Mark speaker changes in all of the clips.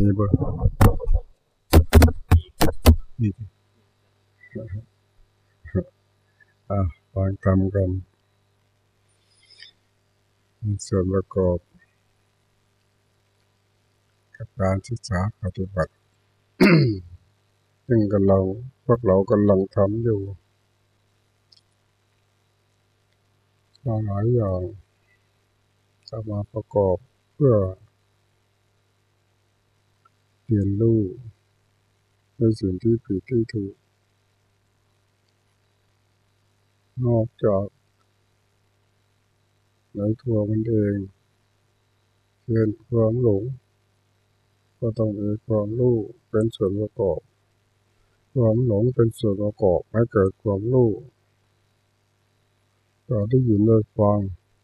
Speaker 1: มีเบอร์นี่อะฟังทำกัน ส่วนประกอบ กับการศึกษาปฏิบัติ ซึ่งกำลังพวกเรากำลังทำอยู่หลายอย่างจะมาประกอบเพื่อ เรียนรู้ในสิ่งที่ผิดที่ถูก นอกจากในตัวมันเองเช่นความหลง ก็ต้องมีความรู้เป็นส่วนประกอบ ความหลงเป็นส่วนประกอบให้เกิดความรู้เราได้ยินได้ฟัง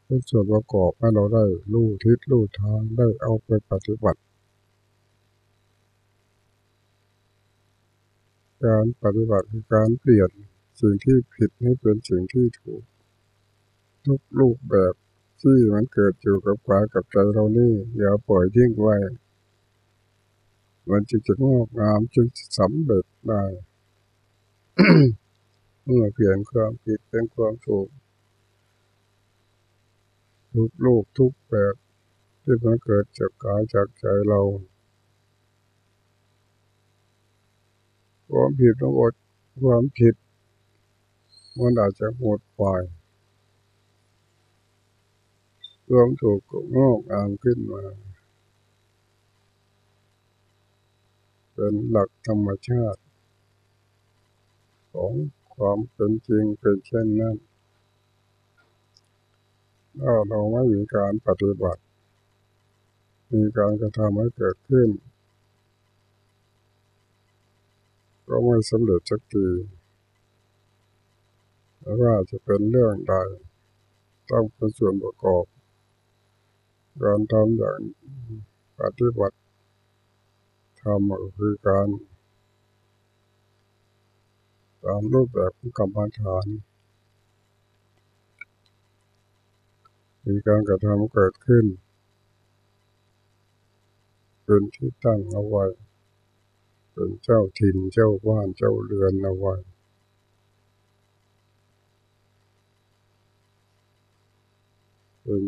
Speaker 1: เป็นส่วนประกอบให้เราได้รู้ทิศรู้ทางได้เอาไปปฏิบัติ การปฏิบัติคือการเปลี่ยนสิ่งที่ผิดให้เป็นสิ่งที่ถูก ทุกรูปแบบที่มันเกิดอยู่กับกายกับใจเรานี่อย่าปล่อยทิ้งไว้ มันจะจะงอกงามจึงสำเร็จได้เมื่อเปลี่ยนความผิดเป็นความถูกทุกลูกทุกแบบที่มันเกิดจากกายจากใจเรา ความผิดต้องอดความผิด มันอาจจะหมดไปความถูกก็งอกงามขึ้นมา เป็นหลักธรรมชาติ ของความเป็นจริงเป็นเช่นนั้นถ้าเราไม่มีการปฏิบัติ มีการกระทำให้เกิดขึ้น ก็ไม่สำเร็จสักทีไม่ว่าจะเป็นเรื่องใดต้องเป็นส่วนประกอบ การทำอย่างปฏิบัติทำก็คือการตามรูปแบบของกรรมฐาน มีการกระทำเกิดขึ้น เป็นที่ตั้งเอาไว้ เป็นเจ้าถิ่นเจ้าบ้านเจ้าเรือนเอาไว้เป็น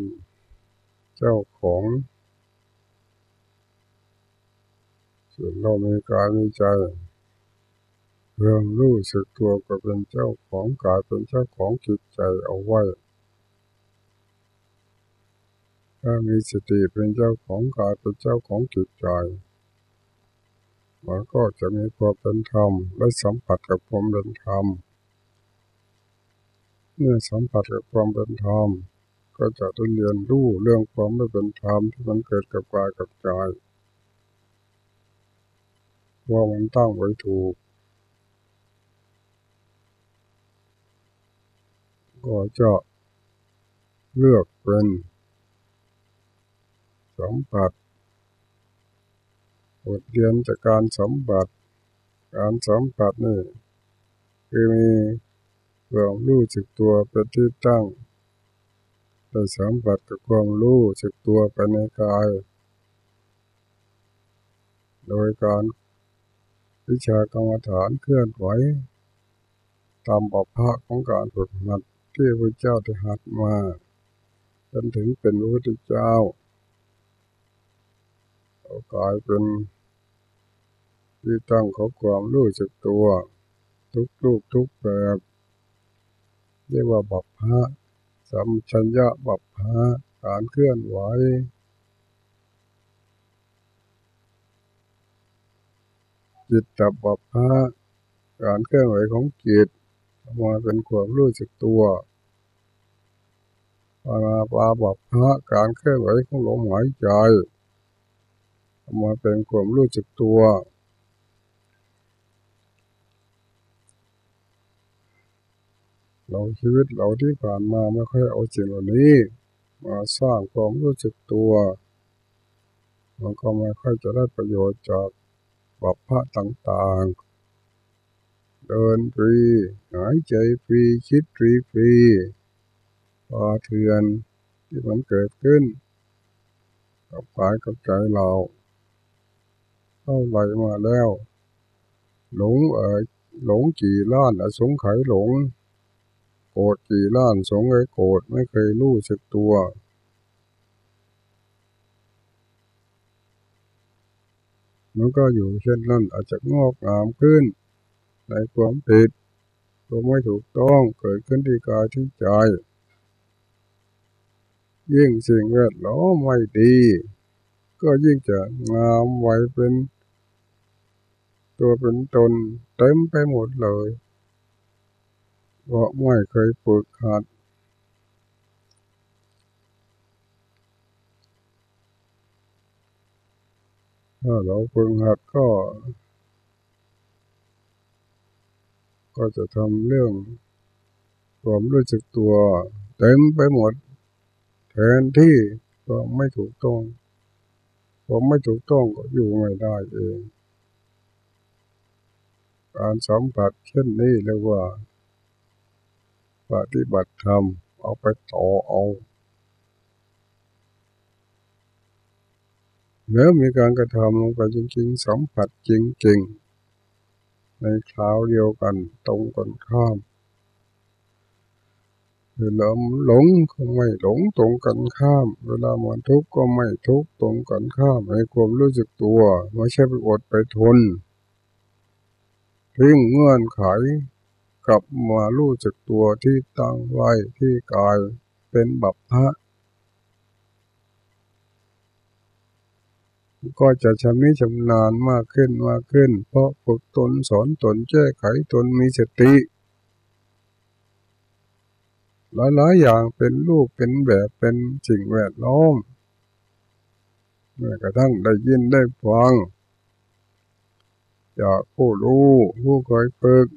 Speaker 1: เจ้าของส่วนเรามีกายมีใจเรื่องรู้สึกตัวก็เป็นเจ้าของกายเป็นเจ้าของจิตใจเอาไว้ ถ้ามีสติเป็นเจ้าของกายเป็นเจ้าของจิตใจ มันก็จะมีความเป็นธรรมและสัมผัสกับความเป็นธรรมเมื่อสัมผัสกับความเป็นธรรมก็จะได้เรียนรู้เรื่องความไม่เป็นธรรมที่มันเกิดกับกายกับใจว่ามันตั้งไว้ถูกก็จะเลือกเป็นสัมผัส บทเรียนจากการสัมผัสการสัมผัสนี่คือมีความรู้สึกตัวเป็นที่ตั้งได้สัมผัสกับความรู้สึกตัวไปในกาย โดยการวิชากรรมฐานเคลื่อนไหวตามปัพะของการฝึกหัดที่พระเจ้าได้หัดมาจนถึงเป็นพระพุทธเจ้ากลายเป็น ที่ตั้งของความรู้สึกตัว ทุกลูกทุกแบบเรียกว่าบัพพะสัมชัญญะบัพพะการเคลื่อนไหวจิตตับบัพพะการเคลื่อนไหวของจิตมาเป็นความรู้สึกตัวปานาปาบัพพะการเคลื่อนไหวของลมหายใจมาเป็นความรู้สึกตัว เราชีวิตเราที่ผ่านมาไม่ค่อยเอาสิ่งเหล่านี้ มาสร้างความรู้สึกตัว มันก็ไม่ค่อยจะได้ประโยชน์จากบัพพะต่างๆ เดินฟรีหายใจฟรีคิดฟรีฟรีพาเทือนที่มันเกิดขึ้น กับกายกับใจเราเท่าไหร่มาแล้ว หลงเออหลงกี่ล้านอสงไขยหลง รธกี่ล้านสงไขยโกรธไม่เคยรู้สึกตัว มันก็อยู่เช่นนั้นอาจจะงอกงามขึ้น ในความผิดตัวไม่ถูกต้องเกิดขึ้นที่กายที่ใจ ยิ่งสิ่งแวดล้อมไม่ดี ก็ยิ่งจะงามไว้เป็น ตัวเป็นตนเต็มไปหมดเลย เพราะไม่เคยฝึกหัดถ้าเราฝึกหัดก็ ก็จะทำเรื่องความรู้สึกตัวเต็มไปหมดแทนที่ก็ไม่ถูกต้องผมไม่ถูกต้องก็อยู่ไม่ได้เอง การสัมผัสเช่นนี้เรียกว่า ปฏิบัติธรรม เอาไปต่อเอาแล้วมีการกระทำลงไปจริงๆ สัมผัสจริงๆ ในคราวเดียวกันตรงกันข้ามเวลาหลงก็ไม่หลงตรงกันข้าม เวลามันทุกข์ก็ไม่ทุกข์ตรงกันข้ามให้ความรู้สึกตัวไม่ใช่ไปอดไปทนทิ้งเงื่อนไข กลับมารู้จักตัวที่ตั้งไว้ที่กายเป็นบัพพะก็จะชำนิชำนาญมากขึ้นมากขึ้น เพราะฝึกตนสอนตนแก้ไขตนมีสติ หลายๆอย่างเป็นรูปเป็นแบบเป็นสิ่งแวดล้อมเมื่อกระทั่งได้ยินได้ฟัง จากผู้รู้ผู้เคยฝึก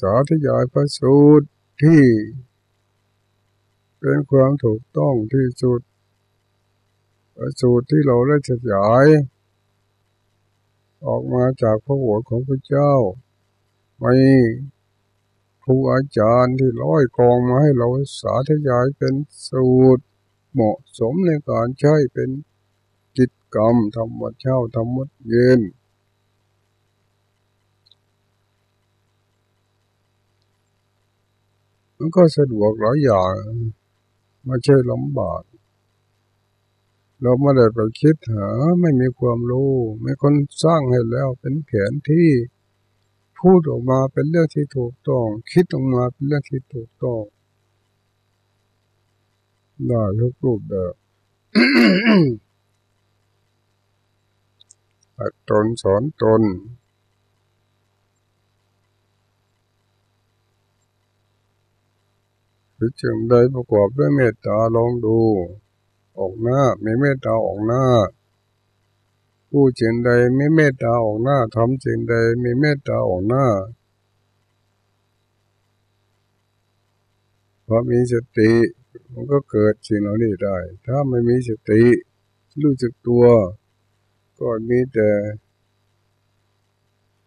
Speaker 1: สาธยายพระสูตรที่ เป็นความถูกต้องที่สุดสูตรที่เราได้ฉยาย ออกมาจากพระโอษของพระเจ้าไม่ครูอาจารย์ที่ร้อยกองมาให้เราสาธยายเป็นสูตร เหมาะสมในการใช้เป็นกิจกรรมทำวัดเช้าทำวัดเย็น มันก็สะดวกหลายอย่างไม่ใช่ลำบาก เราไม่ได้ไปคิดหาไม่มีความรู้ไม่คนสร้างให้แล้วเป็นแผนที่พูดออกมาเป็นเรื่องที่ถูกต้อง คิดออกมาเป็นเรื่องที่ถูกต้องได้ทุกรูปแบบตนสอนตน พิจึงได้ประกอบด้วยเมตตาลองดู ออกหน้าม่เมตตาออกหน้า ผู้เจิงใดไม่เมตตาออกหน้าทำเจิงใดไม่เมตตาออกหน้าพอมีสติมันก็เกิดสิ่งเหล่านี้ได้ ถ้าไม่มีสติ รู้จักตัว ก็มีแต่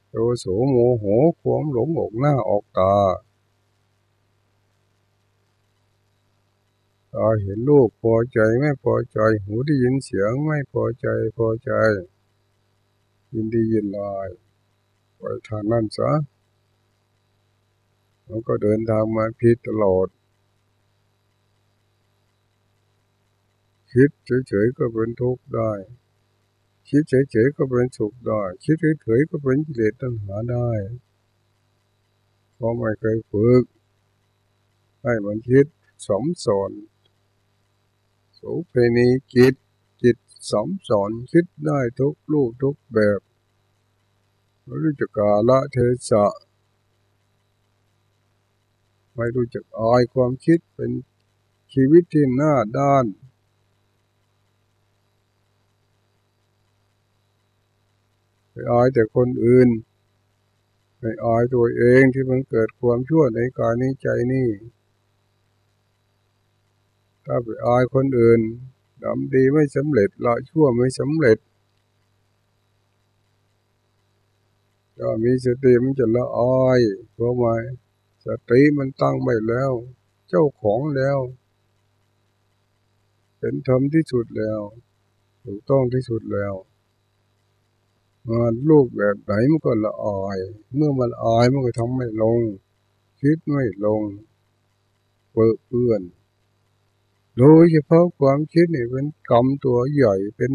Speaker 1: โตโสโมโหความหลงออกหน้าออกตา ตาเห็นรูปพอใจไม่พอใจ หูได้ยินเสียงไม่พอใจพอใจ ยินดียินลายไปทางนั้นซะเราก็เดินทางมาพิดตลอด คิดเฉยๆก็เป็นทุกข์ได้ คิดเฉยๆก็เป็นสุขได้ คิดเฉยๆก็เป็นกิเลสตัณหาได้เพราะไม่เคยฝึกให้มันคิดสมสอน โสเพณีจิตจิตสมสอนคิดได้ทุกลูกทุกแบบรู้จักกาละเทศะไม่รู้จักอายความคิดเป็นชีวิตที่หน้าด้านไปอายแต่คนอื่นไปอายตัวเองที่มันเกิดความชั่วในกายในใจนี่ ถ้าไปอายคนอื่นทำดีไม่สำเร็จละชั่วไม่สำเร็จก็มีสติมันจะละอายเพราะว่าสติมันตั้งไว้แล้ว เจ้าของแล้ว เป็นธรรมที่สุดแล้ว ถูกต้องที่สุดแล้วงานรูปแบบไหนมันก็ละอาย เมื่อมันอายมันก็ทำไม่ลง คิดไม่ลงเปื้อเปื้อน โดยเฉพาะความคิดนี่เป็นกรรมตัวใหญ่เป็น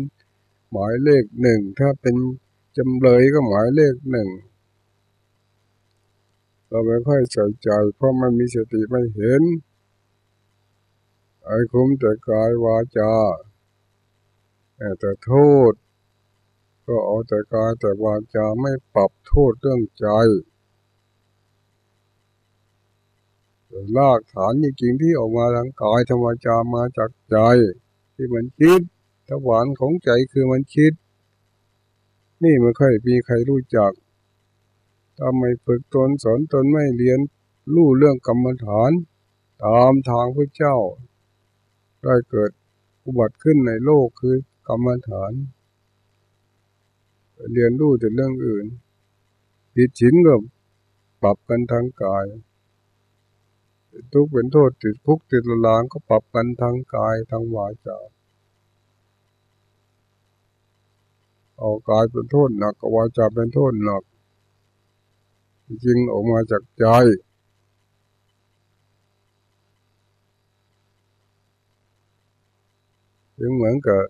Speaker 1: หมายเลขหนึ่งถ้าเป็นจำเลยก็หมายเลขหนึ่งเราไม่ค่อยใส่ใจ เพราะมันมีสติไม่เห็นไอ้คุ้มแต่กายวาจาแต่โทษ ก็เอาแต่กายแต่วาจาไม่ปรับโทษเรื่องใจ ลากฐานจริงๆที่ออกมาทางกายธรรมจามาจากใจ ที่มันคิดทวารของใจคือมันคิด นี่ไม่ค่อยมีใครรู้จักถ้าไม่ฝึกตนสอนตนไม่เรียนรู้เรื่องกรรมฐาน ตามทางพระเจ้า ได้เกิดอุบัติขึ้นในโลกคือกรรมฐาน เรียนรู้แต่เรื่องอื่นผิดฉินก็ปรับกันทางกาย ทุกเป็นโทษติดคุกติดลางก็ปรับกันทางกายทางวาจาเอากายเป็นโทษหนักกับวาจาเป็นโทษหนัก จริงออกมาจากใจยังเหมือนกับ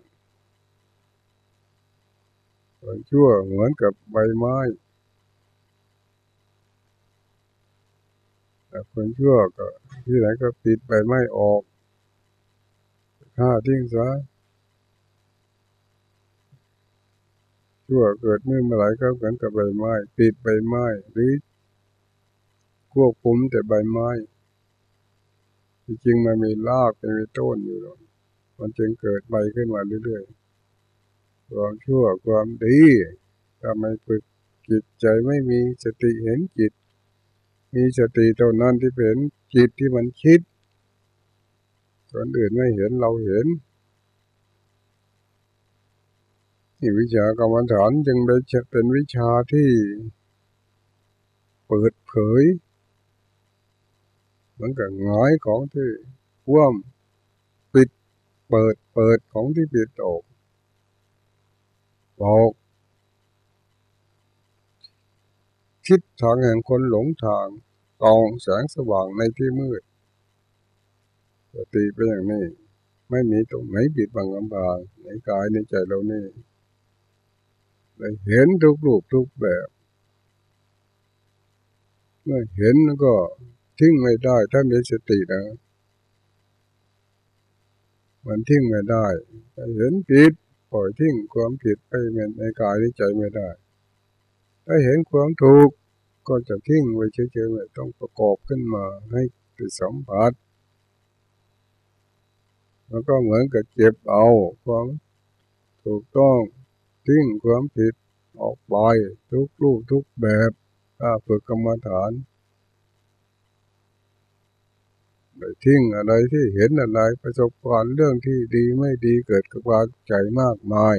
Speaker 1: ชั่วเหมือนกับใบไม้แต่ คนชั่วก็ที่ไหนก็ปิดใบไม้ออกฆ่าทิ้งซะชั่วเกิดเมื่อเมื่อไรก็เหมือนกับใบไม้ ปิดใบไม้หรือควบคุมแต่ใบไม้จริงมันมีรากมีต้นอยู่หรอกมันจึงเกิดใบขึ้นมาเรื่อยๆความชั่วความดีถ้าไม่ฝึกจิตใจไม่มีสติเห็นจิต มีสติเท่านั้นที่เป็นจิตที่มันคิดคนอื่นไม่เห็นเราเห็นนี่วิชากรรมฐานจึงเป็นวิชาที่เปิดเผยเหมือนกับง่ายของที่ว่มปิดเปิดเปิดของที่ปิดออกบอก คิดทางแห่งคนหลงทางกองแสงสว่างในที่มืดสติเป็นอย่างนี้ ไม่มีตรงไหนปิดบังกำบางในกายในใจเรานี่เลยเห็นทุกรูปทุกแบบ เมื่อเห็นก็ทิ้งไม่ได้ถ้ามีสตินะมันทิ้งไม่ได้เห็นผิดปล่อยทิ้งความผิดไปในกายในใจไม่ได้ ถ้าเห็นความถูกก็จะทิ้งไว้เฉยๆต้องประกอบขึ้นมาให้ติดสัมผัสแล้วก็เหมือนกับเก็บเอาความถูกต้องทิ้งความผิดออกไปทุกรูปทุกแบบถ้าฝึกกรรมฐานไปทิ้งอะไรที่เห็นอะไรประสบการณ์เรื่องที่ดีไม่ดีเกิดกับวาใจมากมาย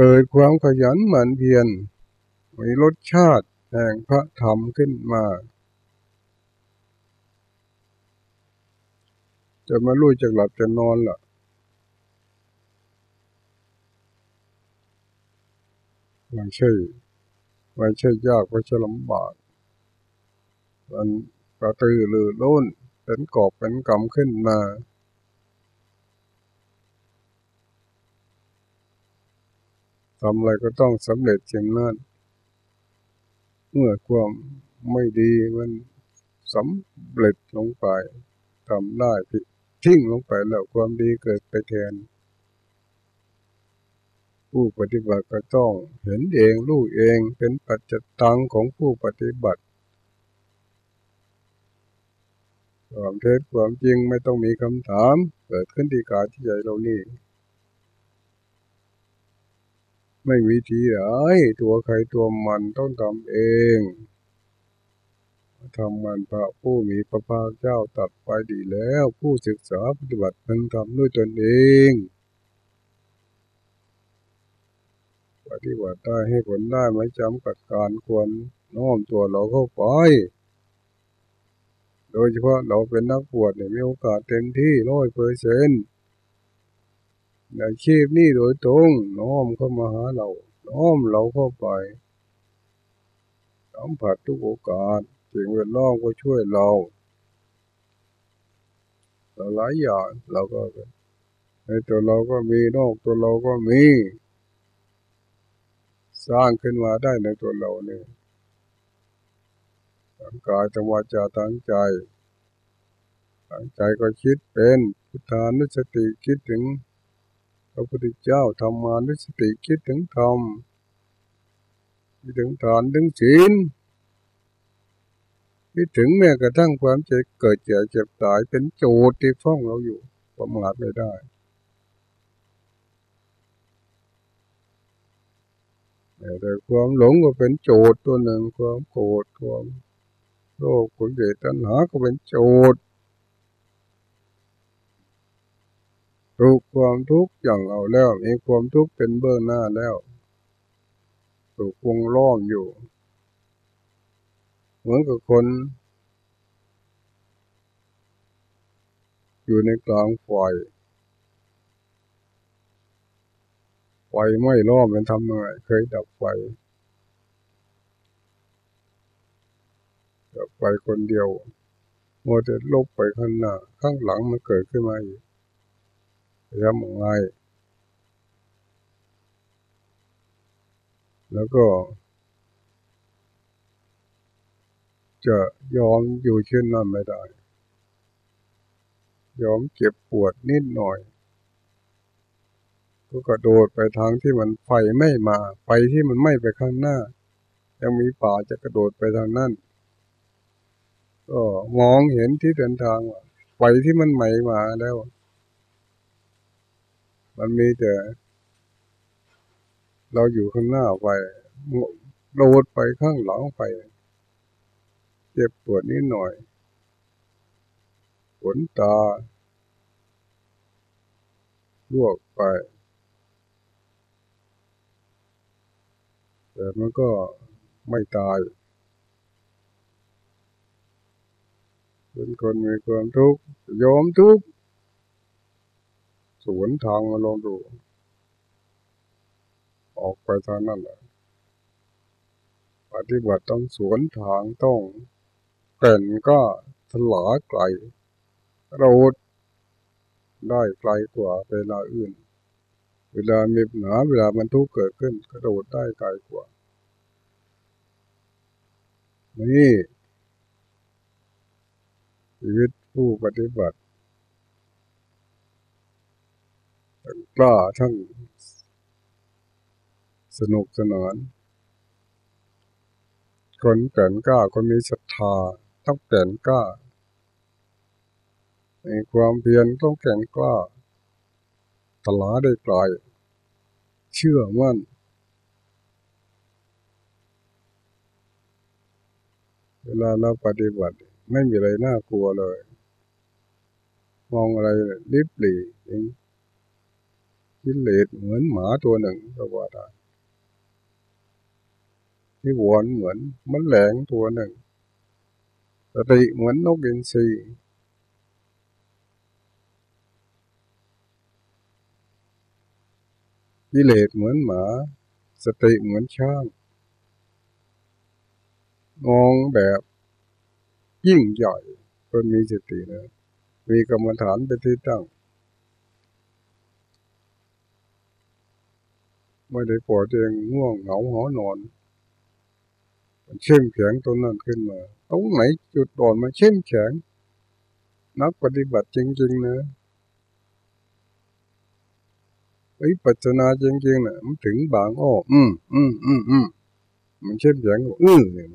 Speaker 1: เกิดความขยันหมั่นเพียรมีรสชาติแห่งพระธรรมขึ้นมา จะมาลุยจากหลับจะนอนล่ะไม่ใช่ไม่ใช่ยากไม่ใช่ลำบาก มันกระตือรือร้นเป็นกอบเป็นกำขึ้นมา ทำอะไรก็ต้องสำเร็จเช่นนั้นเมื่อความไม่ดีมันสำเร็จลงไปทำได้ทิ้งลงไปแล้วความดีเกิดไปแทน ผู้ปฏิบัติก็ต้องเห็นเองรู้เองเป็นปัจจตังของผู้ปฏิบัติความเท็จความจริงไม่ต้องมีคำถาม เกิดขึ้นที่กายที่ใจเรานี่ ไม่มีทีไหนตัวใครตัวมันต้องทำเองทำมันพระผู้มีพระภาคเจ้าตัดไปดีแล้ว ผู้ศึกษาปฏิบัติมันทำด้วยตนเองปฏิบัติได้ให้ผลได้ไม่จำกัดการควรน้อมตัวเราเข้าไป โดยเฉพาะเราเป็นนักบวชเนี่ยมีโอกาสเต็มที่ร้อยเปอร์เซ็นต์ ในชีพนี้โดยตรงน้อมเข้ามาหาเราน้อมเราเข้าไปสัมผัสทุกโอกาสสิ่งแวดล้อมก็ช่วยเราหลายอย่างเราก็ในตัวเราก็มีนอกตัวเราก็มี สร้างขึ้นมาได้ในตัวเราเนี่ยทางกายทางวาจาทางใจทางใจก็คิดเป็นพุทธานุสติคิดถึง ระพุทธเจ้าธรรมานุสติคิดถึงธรรมคิดถึงฐานถึงศีลคิดถึงแม้กระทั่งความเจ็บเกิดเจ็บเจ็บตายเป็นโจทย์ที่ฟ้องเราอยู่ประมาทไม่ได้แต่ความหลงก็เป็นโจทย์ตัวหนึ่งความโกรธความโลภความเดือดตัณหาก็เป็นโจทย์ ทุกความทุกข์อย่างเอาแล้วมีความทุกข์เป็นเบื้องหน้าแล้ว ถูกวงล้อมอยู่ เหมือนกับคน อยู่ในกลางไฟไฟไม่ล้อมเป็นทำยังไงเคยดับไฟดับไฟคนเดียวมัวแต่ลบไปข้างหน้า ข้างหลังมันเกิดขึ้นมาอีก ทำยังไงแล้วก็ จะยอมอยู่เช่นนั้นไม่ได้ ยอมเจ็บปวดนิดหน่อย ก็กระโดดไปทางที่มันไฟไม่มาไปที่มันไม่ไปข้างหน้า ยังมีป่าจะกระโดดไปทางนั้นก็มองเห็นที่เดินทางว่าไฟที่มันใหม่มาแล้ว มันมีแต่ เราอยู่ข้างหน้าไปโดดไปข้างหลังไป เจ็บปวดนิดหน่อยขนตาลวกไป แต่มันก็ไม่ตายเป็นคนมีความทุกข์ยอมทุกข์ สวนทางมาลองดู ออกไปทางนั้นแหละปฏิบัติต้องสวนทางต้องเก่นก็ถลาไกลเราได้ไกลกว่าเวลาอื่น เวลามีปัญหาเวลามันทุกข์เกิดขึ้นกระโดดได้ไกลกว่า นี่ชีวิตผู้ปฏิบัติ กล้าทั้งสนุกสนานคนเก่นกล้าคนมีศรัทธาต้องเก่นกล้าในความเพียรต้องแก่นกล้าตลาได้กลายเชื่อมั่นเวลาเราปฏิบัติไม่มีอะไรน่ากลัวเลย มองอะไรลิบหลีเอง กิเลสเหมือนหมาตัวหนึ่งก็ว่าได้ที่วนเหมือนมันแหลงตัวหนึ่งสติเหมือนนกอินทรีกิเลสเหมือนหมา สติเหมือนช้างมองแบบยิ่งใหญ่คนมีสตินะ มีกรรมฐานเป็นที่ตั้ง ไม่ได้ปล่อยตัวเองง่วงเหงาหอนอน มันเข้มแข็งตัวนั้นขึ้นมาตรงไหนจุดอ่อนมันเข้มแข็ง นักปฏิบัติจริงๆนะวิปัจนาจริงๆนะมันถึงบางอ้ออืมอืมอืมอืมมันเข้มแข็งอื้อเนี่ย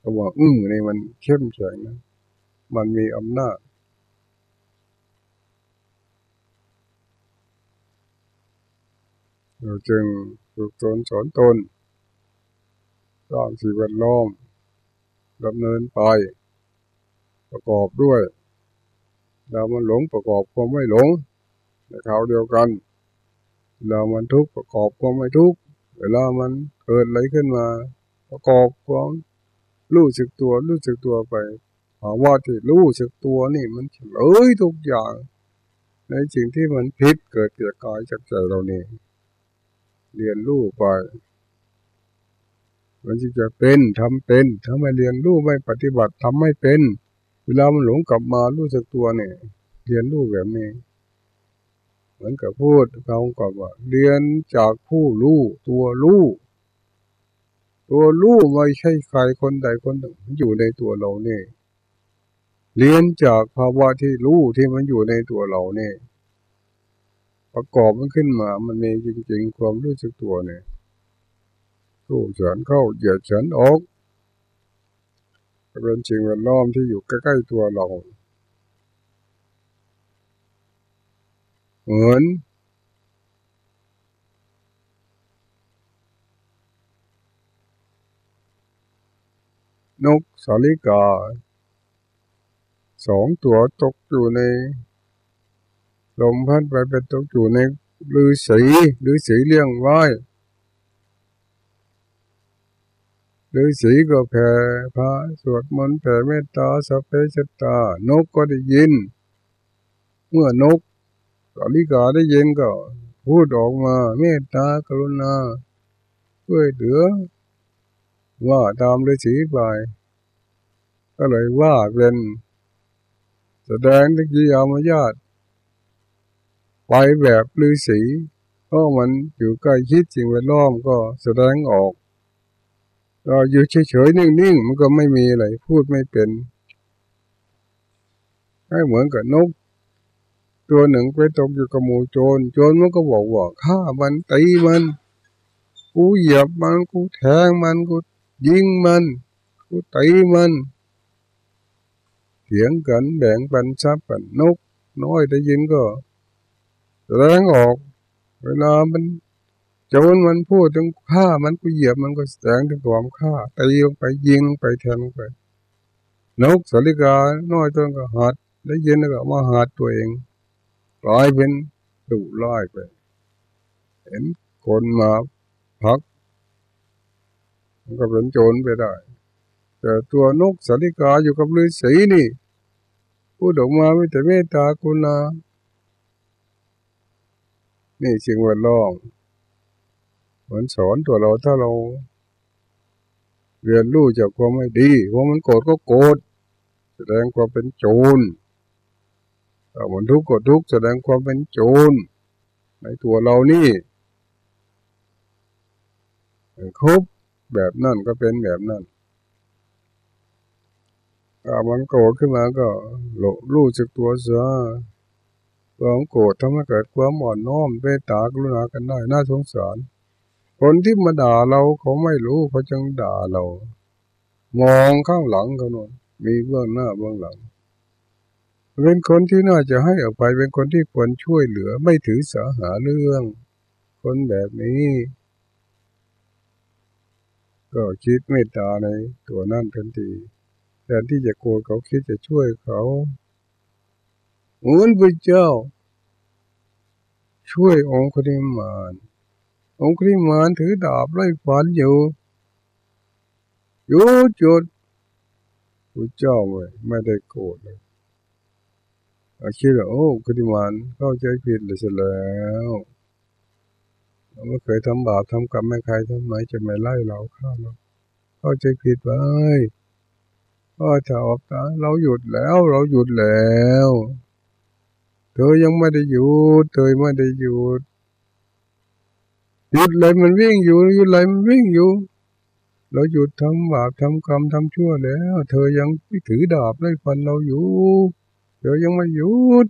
Speaker 1: แต่ว่าอื้อเนี่ยมันเข้มแข็งนะมันมีอำนาจ เราจึงฝึกตนสอนตนสร้างสิ่งแวดล้อมดำเนินไป ประกอบด้วยเรามันหลงประกอบความไม่หลงในคราวเดียวกันเรามันทุกข์ประกอบความไม่ทุกข์เวลามันเกิดอะไรขึ้นมา ประกอบความรู้สึกตัวรู้สึกตัวไปภาวะที่รู้สึกตัวนี่มันเฉลยทุกอย่าง ในสิ่งที่มันผิดเกิดเกิดกายจากใจเรานี่ เรียนรู้ไปมันจึงจะเป็นทำเป็นถ้าไม่เรียนรู้ไม่ปฏิบัติทำไม่เป็น เวลามันหลงกลับมารู้สึกตัวเนี่ย เรียนรู้แบบนี้ เหมือนกับพูดเขาก่อนว่า เรียนจากผู้รู้ตัวรู้ตัวรู้ไม่ใช่ใครคนใดคนหนึ่งอยู่ในตัวเราเนี่ยเรียนจากภาวะที่รู้ที่มันอยู่ในตัวเราเนี่ย ประกอบมันขึ้นมา มันมีจริงๆ ความรู้สึกตัวเนี่ยสู้ฉันเข้าเหยียดฉันออกเป็นจริงเป็นล้อมที่อยู่ใกล้ๆตัวเรา เหมือนนกสาลิกาสองตัวตกอยู่ใน ลมพัดไปเป็นตกอยู่ในลือสีลือสีเลี้ยงไว้ลือสีก็แผ่พระสวดมนต์แผ่เมตตาสัพเพชตา นกก็ได้ยิน เมื่อนกสาลิกาได้ยินก็พูดออกมา เมตตากรุณาช่วยเหลือว่าตามฤาษีไป ก็เลยว่าเป็น แสดงทิกิยามญาติ ไปแบบฤาษีเพราะมันอยู่ใกล้คิดจริงแวดล้อมก็แสดงออกก็อยู่เฉยๆนิ่งๆมันก็ไม่มีอะไรพูดไม่เป็นให้เหมือนกับนก ตัวหนึ่งไปตกอยู่กับหมูโจรโจรมันก็บอกว่าฆ่ามันตีมัน กูเหยียบมันกูแทงมันกูยิงมัน กูตีมันเถียงกันแบ่งปันทรัพย์กันนก น้อยได้ยินก็ แรงออก เวลามันโจนมันพูดถึงฆ่ามันกูเหยียบมันก็แสดงถึงความฆ่าตีลงไปยิงไปแทงไปนกสาลิกาน้อยตัวก็หัดได้ยินแล้วก็มาหัดตัวเองกลายเป็นดุร้ายไป เห็นคนมาพัก มันก็เป็นโจรไปได้ แต่ตัวนกสาลิกาอยู่กับฤาษีนี่ พูดออกมาไม่แต่เมตตาคุณา นี่สิ่งแวดล้อมเหมือนสอนตัวเราถ้าเรา เรียนรู้จากความไม่ดีว่ามันโกรธก็โกรธแสดงความเป็นโจรถ้ามันทุกข์ก็ทุกข์แสดงความเป็นโจรในตัวเรานี่ครบแบบนั่นก็เป็นแบบนั่นถ้ามันโกรธขึ้นมาก็รู้จักตัวเสีย ความโกรธทำให้เกิดความอ่อนน้อมเมตตากรุณากันได้น่าสงสาร คนที่มาด่าเราเขาไม่รู้เขาจึงด่าเรา มองข้างหลังเขาโน่นมีเบื้องหน้าเบื้องหลัง เป็นคนที่น่าจะให้อภัยเป็นคนที่ควรช่วยเหลือไม่ถือสาหาเรื่อง คนแบบนี้ ก็คิดเมตตาในตัวนั่นทันทีแทนที่จะโกรธเขาคิดจะช่วยเขา เหมือนพระเจ้า ช่วยองคุริมาน องคุริมานถือดาบไล่ฟันอยู่อยู่จุดพระเจ้าไม่ไม่ได้โกรธเลยอาคิดว่าโอ้คุริมานเข้าใจผิดเลยเสียแล้วเราไม่เคยทำบาปทำกรรมไม่ใครทำไมจะไม่ไล่เราฆ่าเราเข้าใจผิดไปก็จะออกตาเราหยุดแล้วเราหยุดแล้ว เธอยังไม่ได้หยุดเธอไม่ได้หยุดหยุดเลยมันวิ่งอยู่หยุดเลยมันวิ่งอยู่ เราหยุดทำบาปทำกรรมทำชั่วแล้ว เธอยังถือดาบไล่ฟันเราอยู่เธอยังไม่หยุด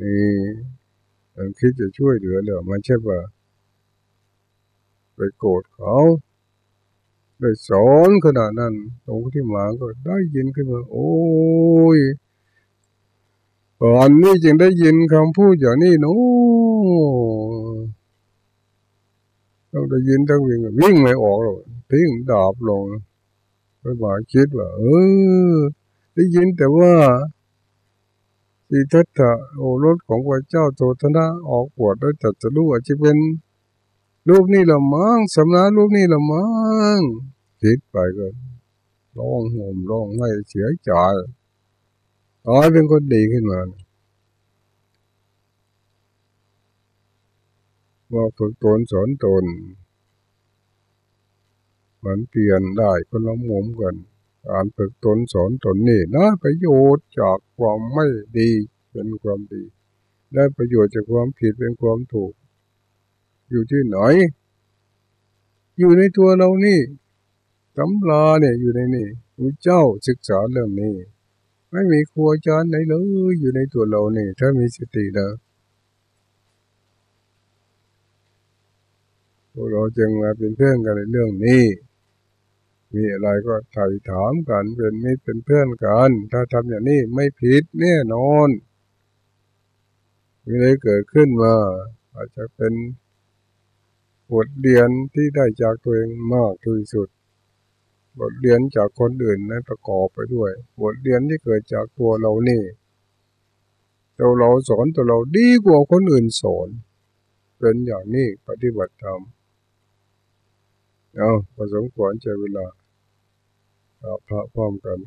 Speaker 1: นี่มันคิดจะช่วยเหลือแล้วมันใช่ป่ะไปโกรธเขาได้สอนขนาดนั้นตรงที่มาก็ได้ยินขึ้นมา โอ้ย ก่อนนี้จึงได้ยินคำพูดอย่างนี้นู้ต้องได้ยินทั้งวิ่งวิ่งไม่ออกหรอกทิ้งดาบลงไปมาคิดว่า เออ ได้ยินแต่ว่าสิทัตถะโอรสของพระเจ้าโตธนะออกปวดแล้วจัดจะรู้อาจจะเป็น รูปนี้ละมั้งสำนักรูปนี้ละมั้งคิดไปก็ร้องห่มร้องให้เสียใจ กลายเป็นคนดีขึ้นมาว่าฝึกตนสอนตนมันเปลี่ยนได้คนละมุมกัน การฝึกตนสอนตนนี่นะประโยชน์จากความไม่ดีเป็นความดี ได้ประโยชน์จากความผิดเป็นความถูก อยู่ที่ไหน อยู่ในตัวเรานี่ตำราเนี่ยอยู่ในนี่พระเจ้าศึกษาเรื่องนี้ ไม่มีครัวจานไหนเลยอยู่ในตัวเราเนี่ยถ้ามีสติแล้วเราจึงมาเป็นเพื่อนกันในเรื่องนี้ มีอะไรก็ถ่ายถามกันเป็นมิตรเป็นเพื่อนกัน ถ้าทำอย่างนี้ไม่ผิดแน่นอนมีอะไรเกิดขึ้นมา อาจจะเป็นบทเรียนที่ได้จากตัวเองมากที่สุด บทเรียนจากคนอื่นนั้นประกอบไปด้วย บทเรียนที่เกิดจากตัวเรานี่ตัวเราสอนตัวเราดีกว่าคนอื่นสอนเป็นอย่างนี้ปฏิบัติธรรมเอาผสมขวรใจเวลาพระพร้อมกัน